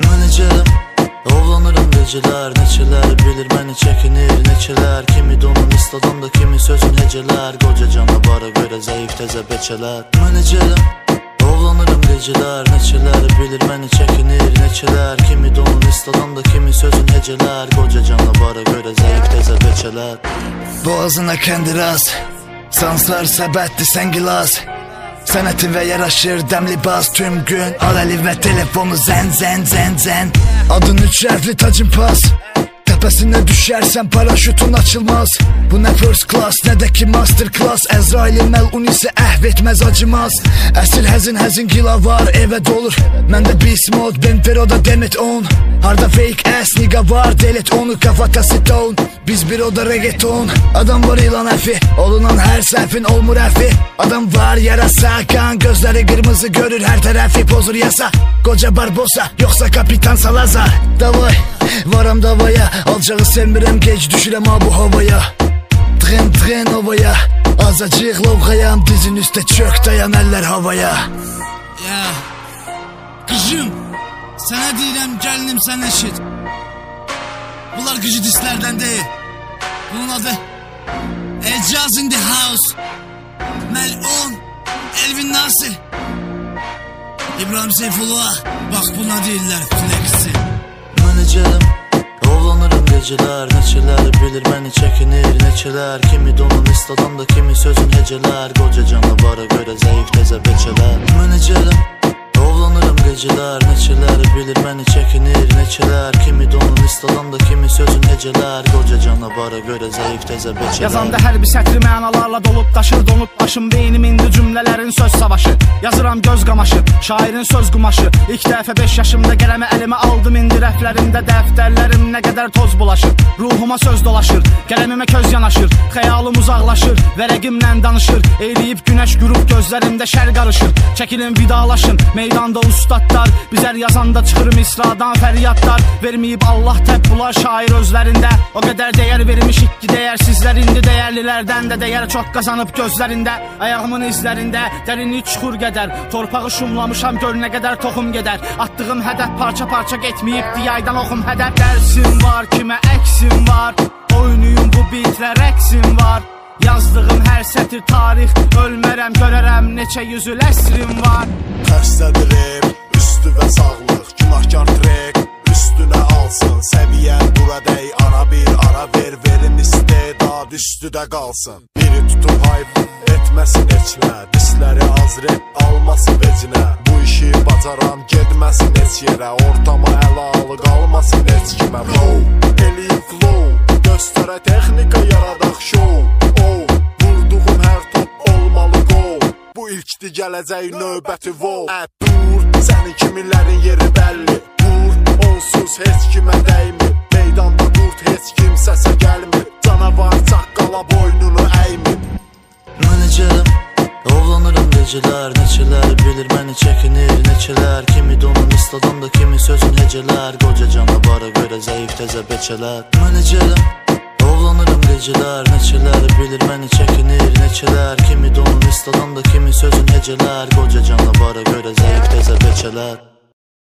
Menecerim Ovlanırım geceler Neçeler bilir beni çekinir Neçeler kimi donun istadan da kimi sözün heceler? Koca canavara göre zayıf teze beçeler. Menecerim Ovlanırım geceler Neçeler bilir beni çekinir Neçeler kimi donun istadan da kimi sözün heceler? Koca canavara göre zayıf beçeler Boğazına kendiraz Sanslar səbətdir sən gilas Sənətinə yaraşır dəm libas Tüm gün. Al əli və telefonu zən zən zən zən Adın üç hərfli tacın pas. Təpəsinə düşərsən paraşütun açılmaz. Bu nə first class nə də ki master class. Əzrailin məlun isə əhv etməz acımaz Əsil həzin həzin gila var evə dolur. Məndə beast mode Benfero'da demet on. Harda fake ass nigga var delet onu kafatası down Biz bir oda reggaeton Adam var ilan əfi Olunan hər səhvin olmur əfi Adam var yarasa kan Gözləri qırmızı görür hər tərəfi pozur yasa. Qoca Barbosa yoxsa kapitan Salazar. Davay varam davaya Alcağı sevmirəm gec düşürəm ha bu havaya. Tren tren havaya Azacıq lovğayam dizin üstə çök dayan əllər havaya. Ya Qızım Sənə deyirəm gəlinim sən eşit. Bunlar qıcı dislərdən deyil Bunun adı Ecaz in the house. Melun Elvin Nasir İbrahim Seyfullah Bak buna deyirlər flexi. Menecerim Ovlanırım geceler. Neçeler bilir beni çekinir Neçeler. Kimi donun istadan da kimi sözün heceler Koca canavara göre zayıf teze beçeler Menecerim Ovlanırım geceler. Neçeler bilir beni çekinir Neçeler. Kimi donun istadan da kimi sözün heceler Koca canavara göre zayıf teze beçeler. Yazanda hər bir sətri mənalarla dolub daşır Donub başım beynim indi cümlələrin söz savaşı. Yazıram göz qamaşı, şairin söz qumaşı İlk dəfə 5 yaşımda qələmi əlimə aldım indi rəflərində dəftərlərim nə qədər toz bulaşır. Ruhuma söz dolaşır, qələmimə köz yanaşır. Xəyalım uzaqlaşır, vərəqimlə danışır. Eyləyib günəş qürub gözlərimdə şər qarışır Çəkilin vidalaşın, meydanda ustadlar. Bizər yazanda çıxır misradan fəryadlar Verməyib Allah təb bunlar şair özlərində O qədər dəyər vermişik ki dəyərsizlər indi dəyərlilərdən də dəyər çox qazanıb gözlərində Ayağımın izlərində dərinlik çuxur qədər Torpağı şumlamışam gör nə qədər toxum gedər Atdığım hədəf parça-parça getməyibdi yaydan oxum hədəf Dərsim var, kimə əksim var? Oynuyum bu bitlə rəqsim var. Yazdığım hər sətir tarix Ölmərəm, görərəm neçə yüzül əsrim var. Xəstədir ev, üstü və sağlıq Günahkar trek, üstüdə qalsın Biri tutub hayv, etməsin eçlə Disləri az rep, almasın vecinə Bu işi bacaran, gedməsin heç yerə Ortama əl alı, qalmasın heç kimə Flow, eləyib flow. Göstərə texnika, yaradaq show. Oh, vurduğum hər top olmalı gol Bu ilkdir gələcək növbəti vol. Ə dur, sənin kimilərin yeri bəlli geceler Neçeler bilir beni çekinir Neçeler? Kimi donun istadan da kimi sözün heceler? Koca canavara göre zayıf teze beçeler. Menecerim Ovlanırım geceler. Neçeler bilir beni çekinir Neçeler? Kimi donun istadan da kimi sözün heceler? Koca canavara göre zayıf teze beçeler